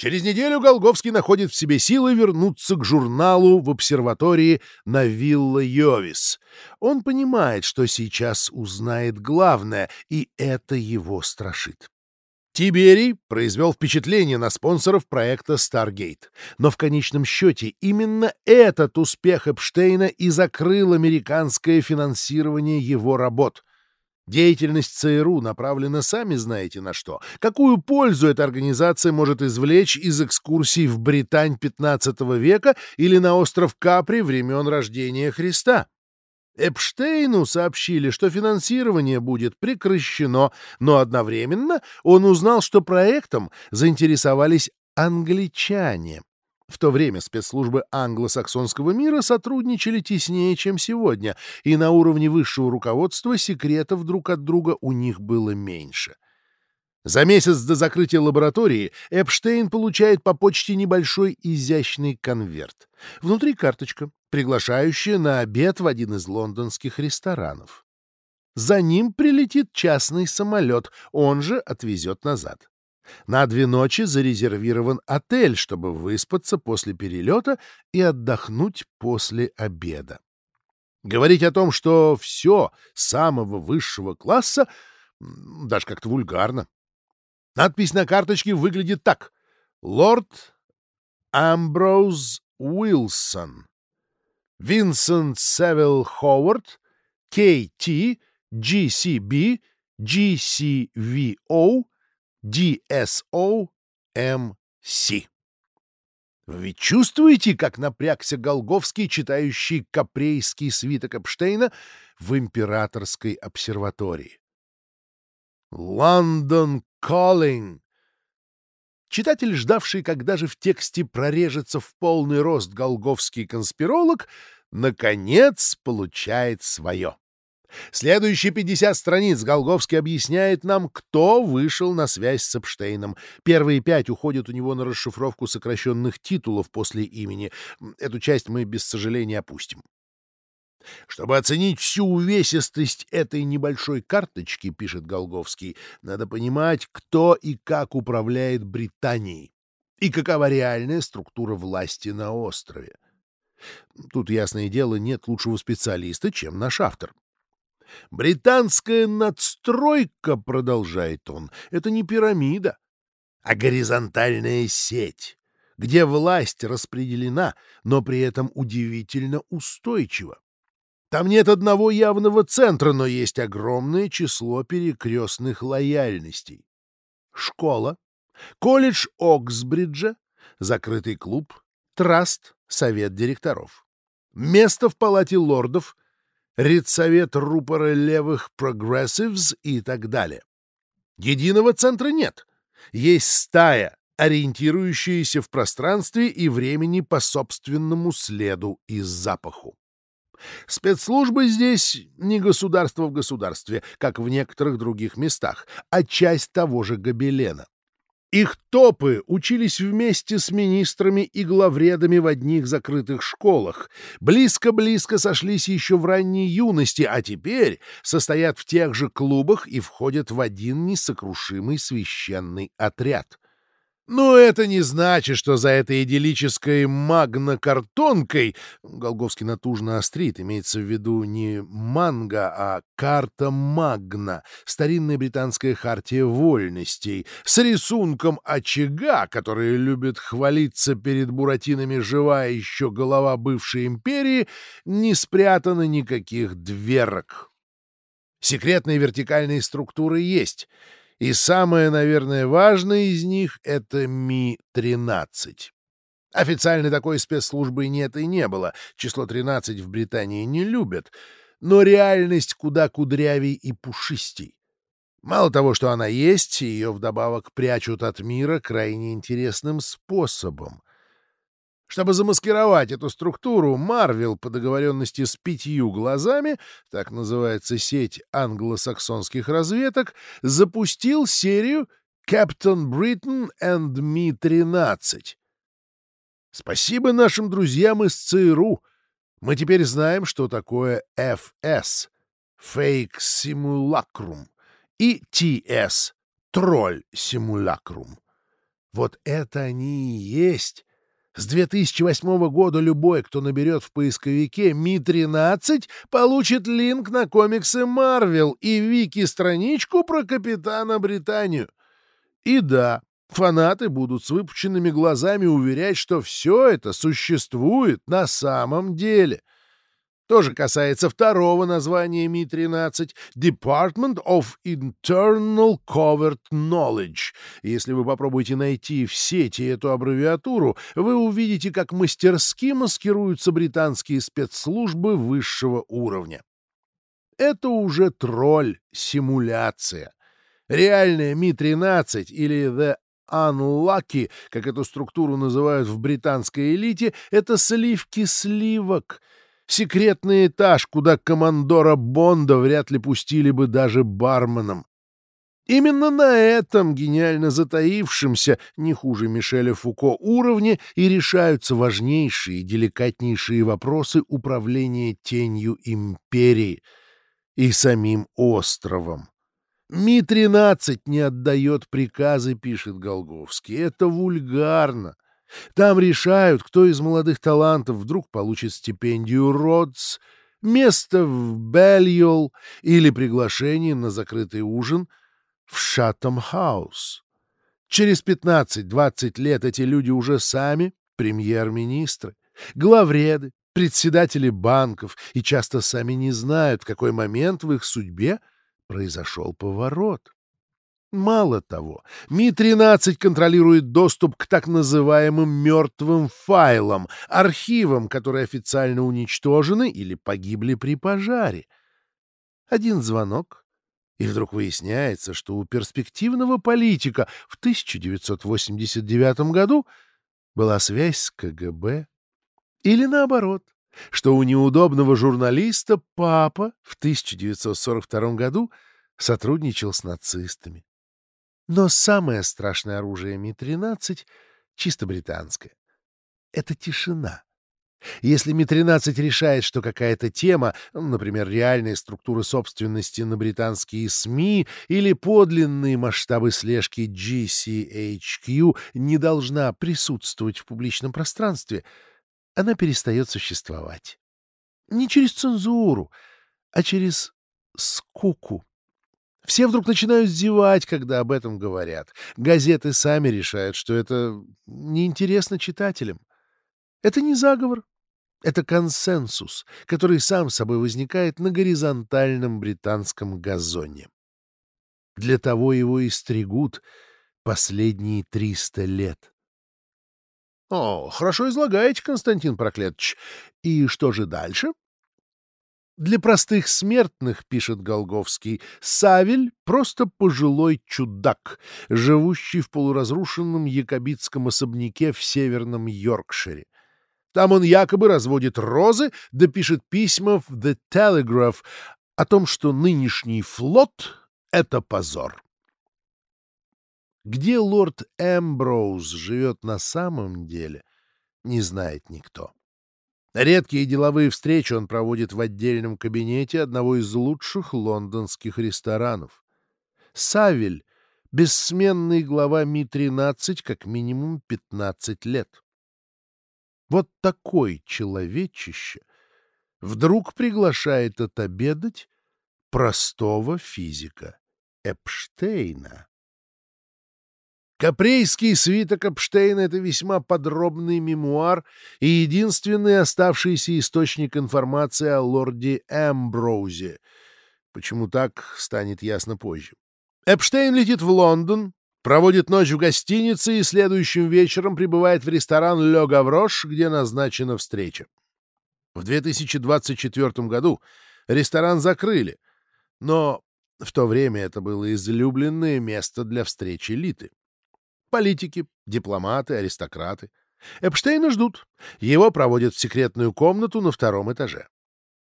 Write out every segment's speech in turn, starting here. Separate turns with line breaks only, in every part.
Через неделю Голговский находит в себе силы вернуться к журналу в обсерватории на Вилла Йовис. Он понимает, что сейчас узнает главное, и это его страшит. Тиберий произвел впечатление на спонсоров проекта Stargate, но в конечном счете именно этот успех Эпштейна и закрыл американское финансирование его работ — Деятельность ЦРУ направлена сами знаете на что. Какую пользу эта организация может извлечь из экскурсий в Британь XV века или на остров Капри времен рождения Христа? Эпштейну сообщили, что финансирование будет прекращено, но одновременно он узнал, что проектом заинтересовались англичане. В то время спецслужбы англосаксонского мира сотрудничали теснее, чем сегодня, и на уровне высшего руководства секретов друг от друга у них было меньше. За месяц до закрытия лаборатории Эпштейн получает по почте небольшой изящный конверт. Внутри карточка, приглашающая на обед в один из лондонских ресторанов. За ним прилетит частный самолет, он же отвезет назад. На две ночи зарезервирован отель, чтобы выспаться после перелета и отдохнуть после обеда. Говорить о том, что все самого высшего класса, даже как-то вульгарно. Надпись на карточке выглядит так. «Лорд Амброуз Уилсон, Винсент Севилл Ховард, К.Т., GCB, GCVO, DSO-MC. Вы чувствуете, как напрягся Голговский, читающий капрейский свиток Эпштейна в императорской обсерватории? «Лондон Calling!» Читатель, ждавший, когда же в тексте прорежется в полный рост голговский конспиролог, наконец получает свое. Следующие 50 страниц Голговский объясняет нам, кто вышел на связь с Эпштейном. Первые пять уходят у него на расшифровку сокращенных титулов после имени. Эту часть мы без сожаления опустим. Чтобы оценить всю увесистость этой небольшой карточки, пишет Голговский, надо понимать, кто и как управляет Британией и какова реальная структура власти на острове. Тут, ясное дело, нет лучшего специалиста, чем наш автор. Британская надстройка, продолжает он, это не пирамида, а горизонтальная сеть, где власть распределена, но при этом удивительно устойчива. Там нет одного явного центра, но есть огромное число перекрестных лояльностей. Школа, колледж Оксбриджа, закрытый клуб, траст, совет директоров. Место в палате лордов — редсовет рупора левых прогрессивс и так далее. Единого центра нет. Есть стая, ориентирующаяся в пространстве и времени по собственному следу и запаху. Спецслужбы здесь не государство в государстве, как в некоторых других местах, а часть того же гобелена. Их топы учились вместе с министрами и главредами в одних закрытых школах, близко-близко сошлись еще в ранней юности, а теперь состоят в тех же клубах и входят в один несокрушимый священный отряд. Но это не значит, что за этой идиллической магнокартонкой Голговский натужно острит, имеется в виду не манга, а карта магна, старинная британская хартия вольностей, с рисунком очага, который любит хвалиться перед буратинами живая еще голова бывшей империи, не спрятано никаких дверок. Секретные вертикальные структуры есть — и самое, наверное, важное из них — это Ми-13. Официально такой спецслужбы нет и не было, число 13 в Британии не любят, но реальность куда кудрявей и пушистей. Мало того, что она есть, ее вдобавок прячут от мира крайне интересным способом. Чтобы замаскировать эту структуру, Марвел по договоренности с пятью глазами, так называется сеть англосаксонских разведок, запустил серию Captain Britain and Me-13. Спасибо нашим друзьям из ЦРУ. Мы теперь знаем, что такое FS — Fake Simulacrum и TS — Troll Simulacrum. Вот это они и есть. С 2008 года любой, кто наберет в поисковике Ми-13, получит линк на комиксы Марвел и вики-страничку про Капитана Британию. И да, фанаты будут с выпученными глазами уверять, что все это существует на самом деле — тоже касается второго названия Ми-13 — Department of Internal Covert Knowledge. Если вы попробуете найти в сети эту аббревиатуру, вы увидите, как мастерски маскируются британские спецслужбы высшего уровня. Это уже тролль, симуляция. Реальная Ми-13 или The Unlucky, как эту структуру называют в британской элите, это сливки сливок — секретный этаж, куда командора Бонда вряд ли пустили бы даже барменом. Именно на этом гениально затаившемся, не хуже Мишеля Фуко, уровне и решаются важнейшие деликатнейшие вопросы управления тенью империи и самим островом. Ми-13 не отдает приказы, пишет Голговский. Это вульгарно. Там решают, кто из молодых талантов вдруг получит стипендию Родс, место в Бельюл или приглашение на закрытый ужин в Шаттам-хаус. Через 15-20 лет эти люди уже сами премьер-министры, главреды, председатели банков и часто сами не знают, в какой момент в их судьбе произошел поворот. Мало того, Ми-13 контролирует доступ к так называемым мертвым файлам, архивам, которые официально уничтожены или погибли при пожаре. Один звонок, и вдруг выясняется, что у перспективного политика в 1989 году была связь с КГБ. Или наоборот, что у неудобного журналиста папа в 1942 году сотрудничал с нацистами. Но самое страшное оружие Ми-13 чисто британское. Это тишина. Если Ми-13 решает, что какая-то тема, например, реальные структуры собственности на британские СМИ или подлинные масштабы слежки GCHQ не должна присутствовать в публичном пространстве, она перестает существовать. Не через цензуру, а через скуку. Все вдруг начинают зевать, когда об этом говорят. Газеты сами решают, что это неинтересно читателям. Это не заговор, это консенсус, который сам собой возникает на горизонтальном британском газоне. Для того его и стригут последние триста лет. — О, хорошо излагаете, Константин Проклетович. И что же дальше? Для простых смертных, пишет Голговский, Савель — просто пожилой чудак, живущий в полуразрушенном якобитском особняке в северном Йоркшире. Там он якобы разводит розы, да пишет письма в The Telegraph о том, что нынешний флот — это позор. Где лорд Эмброуз живет на самом деле, не знает никто. Редкие деловые встречи он проводит в отдельном кабинете одного из лучших лондонских ресторанов. Савель — бессменный глава Ми-13 как минимум 15 лет. Вот такой человечище вдруг приглашает отобедать простого физика Эпштейна. Капрейский свиток Эпштейна — это весьма подробный мемуар и единственный оставшийся источник информации о лорде Эмброузе. Почему так, станет ясно позже. Эпштейн летит в Лондон, проводит ночь в гостинице и следующим вечером прибывает в ресторан «Ле Гаврош», где назначена встреча. В 2024 году ресторан закрыли, но в то время это было излюбленное место для встреч элиты. Политики, дипломаты, аристократы. Эпштейна ждут. Его проводят в секретную комнату на втором этаже.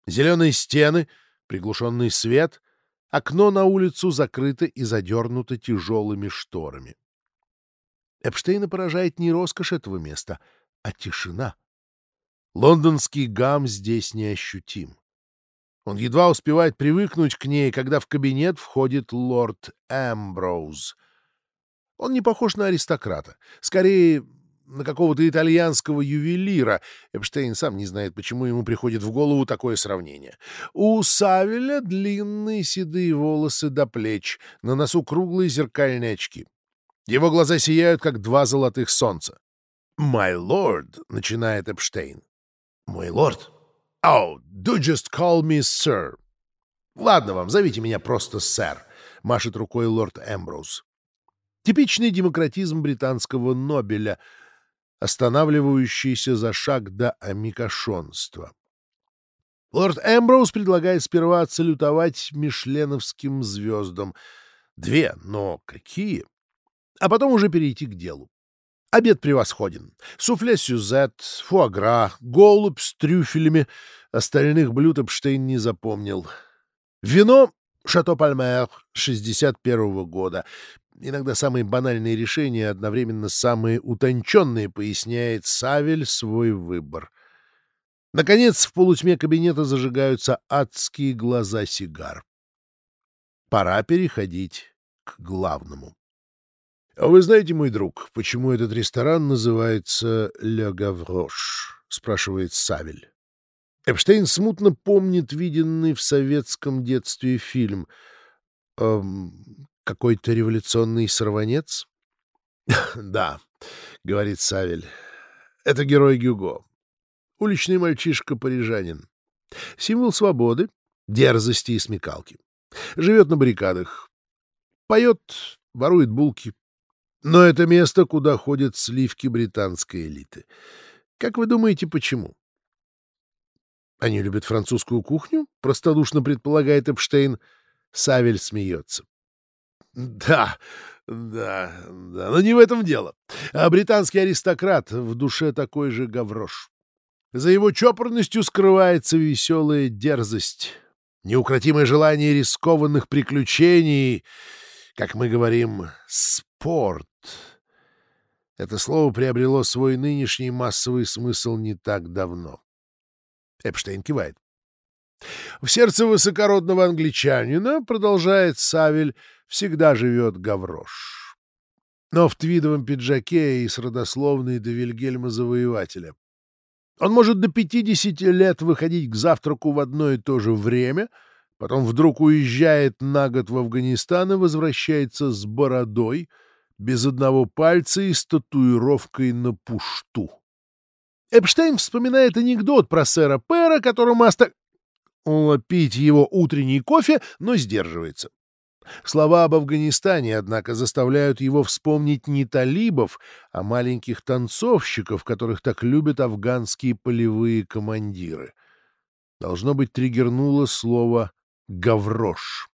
Зеленые стены, приглушенный свет, окно на улицу закрыто и задернуто тяжелыми шторами. Эпштейна поражает не роскошь этого места, а тишина. Лондонский гам здесь неощутим. Он едва успевает привыкнуть к ней, когда в кабинет входит лорд Эмброуз — Он не похож на аристократа. Скорее, на какого-то итальянского ювелира. Эпштейн сам не знает, почему ему приходит в голову такое сравнение. У Савеля длинные седые волосы до плеч, на носу круглые зеркальные очки. Его глаза сияют, как два золотых солнца. «My lord», — начинает Эпштейн. «Мой лорд?» «Oh, do just call me sir». «Ладно вам, зовите меня просто сэр», — машет рукой лорд Эмброуз. Типичный демократизм британского Нобеля — останавливающийся за шаг до амикошонства. Лорд Эмброуз предлагает сперва отсалютовать мишленовским звездам. Две, но какие? А потом уже перейти к делу. Обед превосходен. Суфле сюзет, фуагра, голубь с трюфелями. Остальных блюд Эпштейн не запомнил. Вино — Шато Пальмер 61 -го года. Иногда самые банальные решения одновременно самые утонченные, поясняет Савель свой выбор. Наконец, в полутьме кабинета зажигаются адские глаза сигар. Пора переходить к главному. — А вы знаете, мой друг, почему этот ресторан называется «Ле Гаврош»? — спрашивает Савель. Эпштейн смутно помнит виденный в советском детстве фильм. Эм, какой-то революционный сорванец? — Да, — говорит Савель, — это герой Гюго. Уличный мальчишка-парижанин. Символ свободы, дерзости и смекалки. Живет на баррикадах. Поет, ворует булки. Но это место, куда ходят сливки британской элиты. Как вы думаете, почему? Они любят французскую кухню? Простодушно предполагает Эпштейн. Савель смеется. Да, да, да, но не в этом дело. А британский аристократ в душе такой же гаврош. За его чопорностью скрывается веселая дерзость, неукротимое желание рискованных приключений, как мы говорим, спорт. Это слово приобрело свой нынешний массовый смысл не так давно. Эпштейн кивает. В сердце высокородного англичанина, продолжает Савель, всегда живет Гаврош. Но в твидовом пиджаке и с родословной до Вильгельма Завоевателя. Он может до 50 лет выходить к завтраку в одно и то же время, потом вдруг уезжает на год в Афганистан и возвращается с бородой, без одного пальца и с татуировкой на пушту. Эпштейн вспоминает анекдот про сэра Пэра, которому оста... пить его утренний кофе, но сдерживается. Слова об Афганистане, однако, заставляют его вспомнить не талибов, а маленьких танцовщиков, которых так любят афганские полевые командиры. Должно быть, триггернуло слово «гаврош».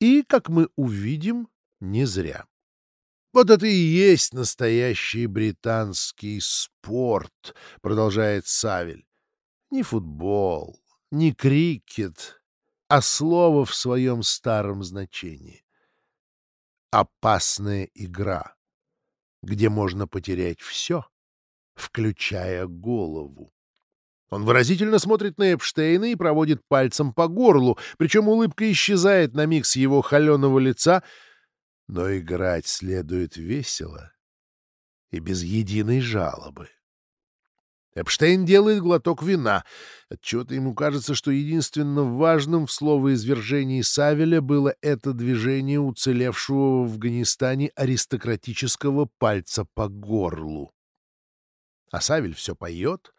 И, как мы увидим, не зря. Вот это и есть настоящий британский спорт, продолжает Савель. Не футбол, не крикет, а слово в своем старом значении. Опасная игра, где можно потерять все, включая голову. Он выразительно смотрит на Эпштейна и проводит пальцем по горлу, причем улыбка исчезает на миг с его холеного лица, но играть следует весело и без единой жалобы. Эпштейн делает глоток вина. Отчего-то ему кажется, что единственно важным в словоизвержении Савеля было это движение уцелевшего в Афганистане аристократического пальца по горлу. А Савель все поет.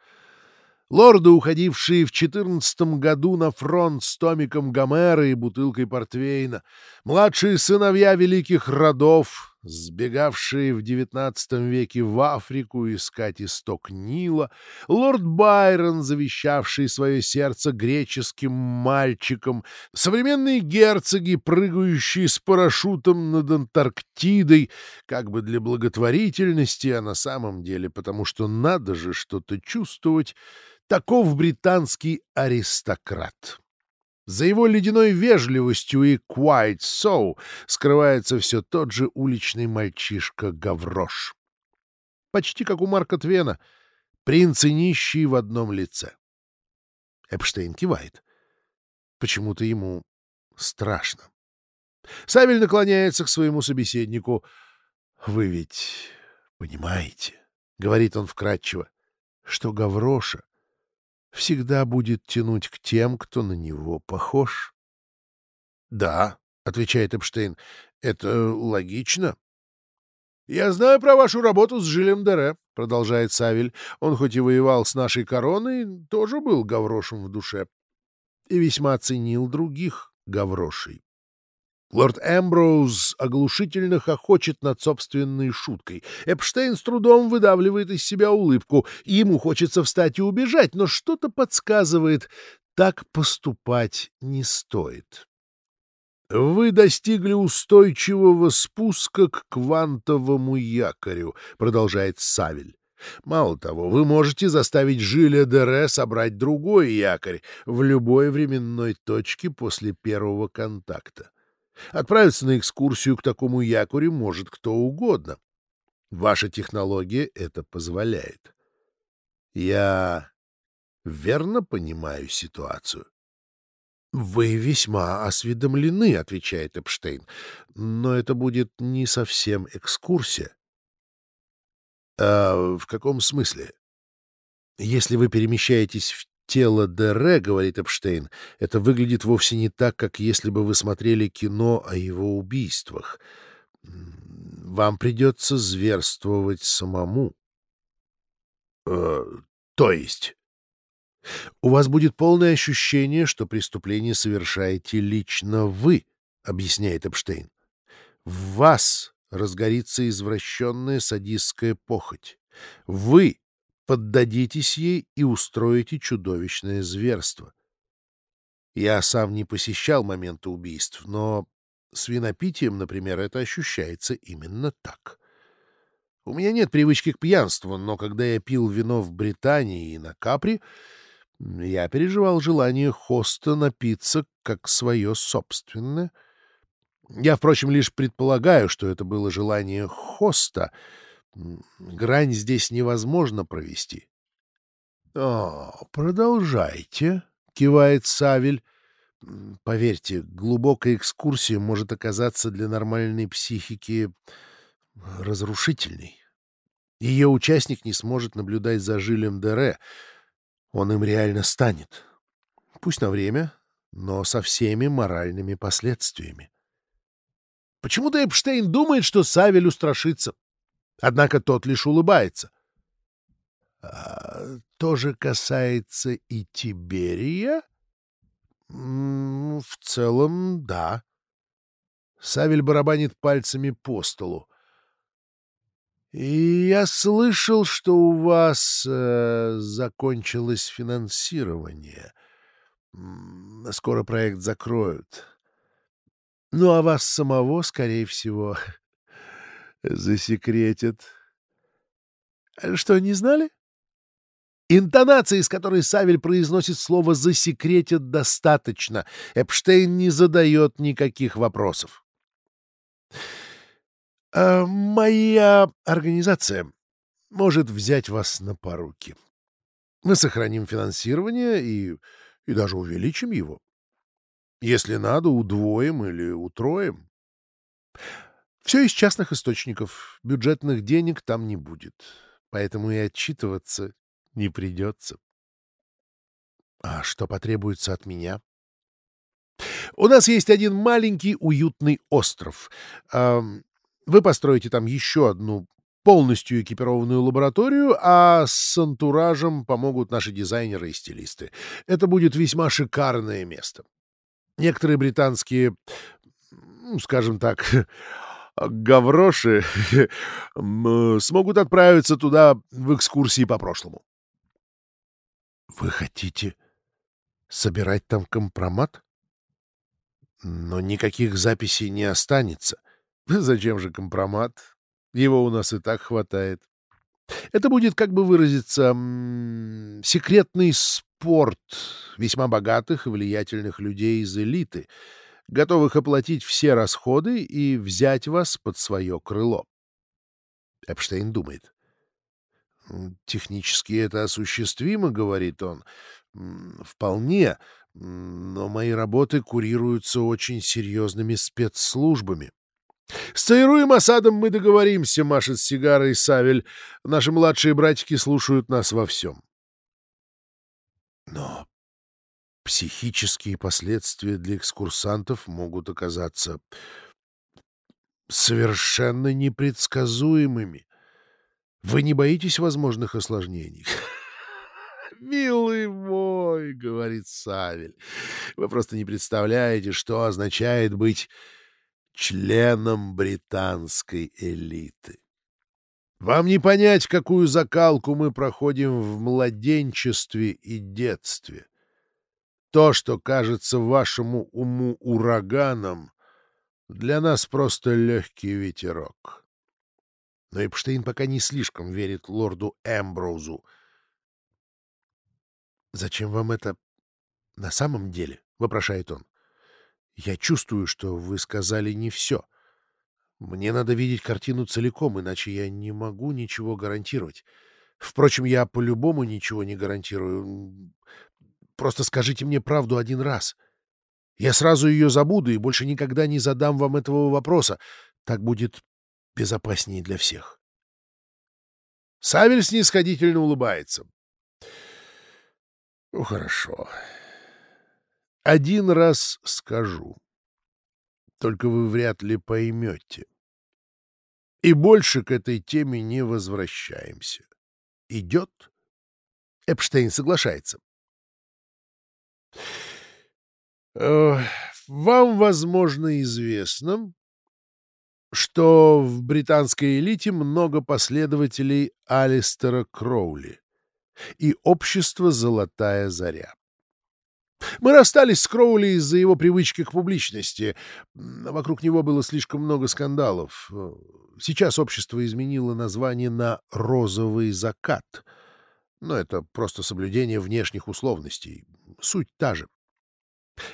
Лорды, уходившие в четырнадцатом году на фронт с томиком Гомера и бутылкой портвейна, младшие сыновья великих родов — сбегавшие в XIX веке в Африку искать исток Нила, лорд Байрон, завещавший свое сердце греческим мальчикам, современные герцоги, прыгающие с парашютом над Антарктидой, как бы для благотворительности, а на самом деле потому что надо же что-то чувствовать, таков британский аристократ. За его ледяной вежливостью и «quite so» скрывается все тот же уличный мальчишка Гаврош. Почти как у Марка Твена, принц и нищий в одном лице. Эпштейн кивает. Почему-то ему страшно. Савель наклоняется к своему собеседнику. — Вы ведь понимаете, — говорит он вкратчиво, — что Гавроша всегда будет тянуть к тем, кто на него похож. — Да, — отвечает Эпштейн, — это логично. — Я знаю про вашу работу с Жилем Дере, — продолжает Савель. Он хоть и воевал с нашей короной, тоже был Гаврошем в душе и весьма ценил других Гаврошей. Лорд Эмброуз оглушительно хохочет над собственной шуткой. Эпштейн с трудом выдавливает из себя улыбку. Ему хочется встать и убежать, но что-то подсказывает, так поступать не стоит. «Вы достигли устойчивого спуска к квантовому якорю», — продолжает Савель. «Мало того, вы можете заставить Жиля Дере собрать другой якорь в любой временной точке после первого контакта. Отправиться на экскурсию к такому якорю может кто угодно. Ваша технология это позволяет. Я верно понимаю ситуацию? — Вы весьма осведомлены, — отвечает Эпштейн, — но это будет не совсем экскурсия. — А в каком смысле? Если вы перемещаетесь в тело Дере, — говорит Эпштейн, — это выглядит вовсе не так, как если бы вы смотрели кино о его убийствах. Вам придется зверствовать самому. Э, то есть? У вас будет полное ощущение, что преступление совершаете лично вы, — объясняет Эпштейн. В вас разгорится извращенная садистская похоть. Вы поддадитесь ей и устроите чудовищное зверство. Я сам не посещал моменты убийств, но с винопитием, например, это ощущается именно так. У меня нет привычки к пьянству, но когда я пил вино в Британии и на Капри, я переживал желание хоста напиться как свое собственное. Я, впрочем, лишь предполагаю, что это было желание хоста. Грань здесь невозможно провести. — О, продолжайте, — кивает Савель. Поверьте, глубокая экскурсия может оказаться для нормальной психики разрушительной. Ее участник не сможет наблюдать за Жилем Дере — он им реально станет. Пусть на время, но со всеми моральными последствиями. Почему-то Эпштейн думает, что Савель устрашится. Однако тот лишь улыбается. А, то же касается и Тиберия? В целом, да. Савель барабанит пальцами по столу. И я слышал, что у вас э, закончилось финансирование. Скоро проект закроют. Ну, а вас самого, скорее всего, засекретят. Что, не знали? Интонации, с которой Савель произносит слово «засекретят» достаточно. Эпштейн не задает никаких вопросов. А моя организация может взять вас на поруки. Мы сохраним финансирование и, и даже увеличим его. Если надо, удвоим или утроим. Все из частных источников. Бюджетных денег там не будет. Поэтому и отчитываться не придется. А что потребуется от меня? У нас есть один маленький уютный остров. Вы построите там еще одну полностью экипированную лабораторию, а с антуражем помогут наши дизайнеры и стилисты. Это будет весьма шикарное место. Некоторые британские, скажем так, гавроши смогут отправиться туда в экскурсии по прошлому. Вы хотите собирать там компромат? Но никаких записей не останется. Зачем же компромат? Его у нас и так хватает. Это будет, как бы выразиться, секретный спорт весьма богатых и влиятельных людей из элиты, готовых оплатить все расходы и взять вас под свое крыло. Эпштейн думает. «Технически это осуществимо», — говорит он. «Вполне, но мои работы курируются очень серьезными спецслужбами. — С Цаируем осадом мы договоримся, — машет сигарой Савель. Наши младшие братики слушают нас во всем. Но психические последствия для экскурсантов могут оказаться совершенно непредсказуемыми. Вы не боитесь возможных осложнений? «Милый мой», — говорит Савель, — «вы просто не представляете, что означает быть членом британской элиты. Вам не понять, какую закалку мы проходим в младенчестве и детстве. То, что кажется вашему уму ураганом, для нас просто легкий ветерок. Но Эпштейн пока не слишком верит лорду Эмброузу. «Зачем вам это на самом деле?» — вопрошает он. «Я чувствую, что вы сказали не все. Мне надо видеть картину целиком, иначе я не могу ничего гарантировать. Впрочем, я по-любому ничего не гарантирую. Просто скажите мне правду один раз. Я сразу ее забуду и больше никогда не задам вам этого вопроса. Так будет безопаснее для всех. Савель снисходительно улыбается. — Ну, хорошо. Один раз скажу. Только вы вряд ли поймете. И больше к этой теме не возвращаемся. Идет? Эпштейн соглашается. Вам, возможно, известно, что в британской элите много последователей Алистера Кроули и общество «Золотая заря». Мы расстались с Кроули из-за его привычки к публичности. Вокруг него было слишком много скандалов. Сейчас общество изменило название на «Розовый закат». Но это просто соблюдение внешних условностей. Суть та же.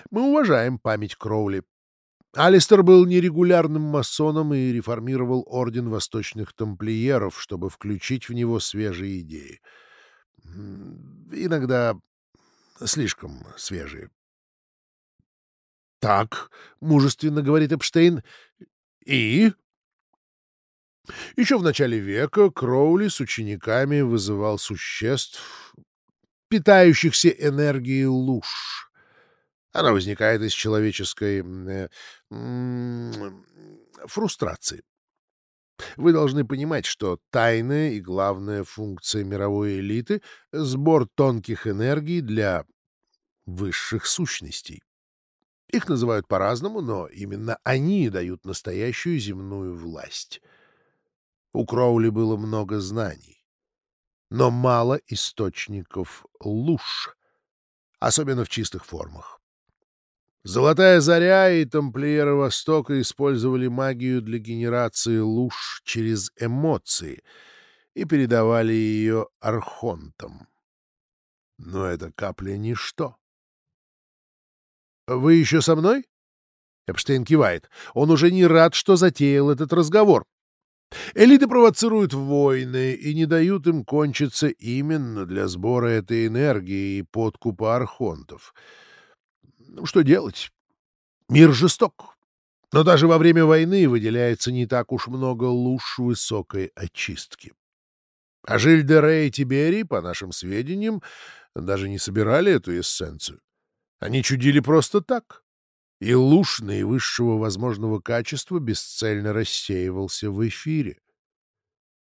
Мы уважаем память Кроули. Алистер был нерегулярным масоном и реформировал Орден Восточных Тамплиеров, чтобы включить в него свежие идеи. Иногда слишком свежие. «Так», — мужественно говорит Эпштейн, — «и?» Еще в начале века Кроули с учениками вызывал существ, питающихся энергией луж. Она возникает из человеческой э, фрустрации. Вы должны понимать, что тайная и главная функция мировой элиты — сбор тонких энергий для высших сущностей. Их называют по-разному, но именно они дают настоящую земную власть. У Кроули было много знаний, но мало источников луж, особенно в чистых формах. Золотая заря и тамплиеры Востока использовали магию для генерации луж через эмоции и передавали ее архонтам. Но эта капля — ничто. «Вы еще со мной?» Эпштейн кивает. Он уже не рад, что затеял этот разговор. Элиты провоцируют войны и не дают им кончиться именно для сбора этой энергии и подкупа архонтов — ну, что делать? Мир жесток. Но даже во время войны выделяется не так уж много луж высокой очистки. А Жиль-де-Ре и Тиберий, по нашим сведениям, даже не собирали эту эссенцию. Они чудили просто так. И луж наивысшего возможного качества бесцельно рассеивался в эфире.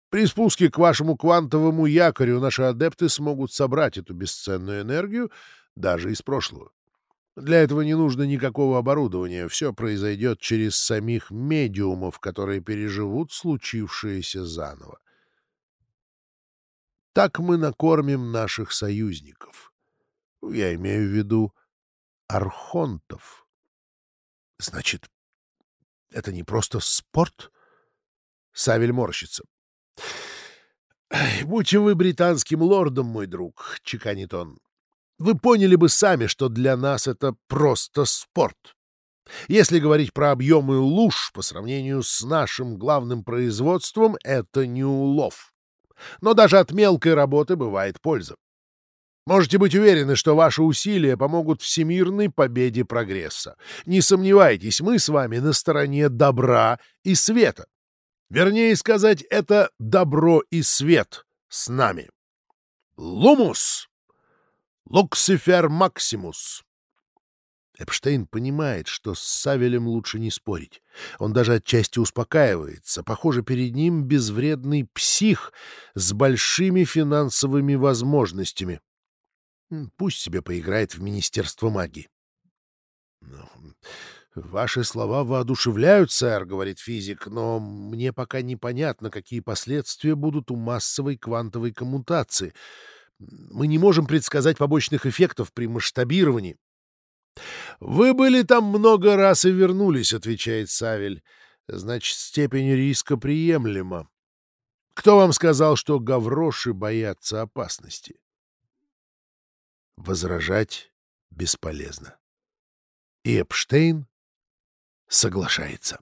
При спуске к вашему квантовому якорю наши адепты смогут собрать эту бесценную энергию даже из прошлого. Для этого не нужно никакого оборудования, все произойдет через самих медиумов, которые переживут случившееся заново. Так мы накормим наших союзников. Я имею в виду архонтов. Значит, это не просто спорт? Савель морщится. «Будьте вы британским лордом, мой друг», — чеканит он, вы поняли бы сами, что для нас это просто спорт. Если говорить про объемы луж по сравнению с нашим главным производством, это не улов. Но даже от мелкой работы бывает польза. Можете быть уверены, что ваши усилия помогут всемирной победе прогресса. Не сомневайтесь, мы с вами на стороне добра и света. Вернее сказать, это добро и свет с нами. Лумус! Луксифер Максимус! Эпштейн понимает, что с Савелем лучше не спорить. Он даже отчасти успокаивается. Похоже, перед ним безвредный псих с большими финансовыми возможностями. Пусть себе поиграет в Министерство магии. Ну, «Ваши слова воодушевляют, сэр», — говорит физик, «но мне пока непонятно, какие последствия будут у массовой квантовой коммутации. Мы не можем предсказать побочных эффектов при масштабировании». «Вы были там много раз и вернулись», — отвечает Савель. «Значит, степень риска приемлема. Кто вам сказал, что гавроши боятся опасности?» Возражать бесполезно. И Эпштейн соглашается.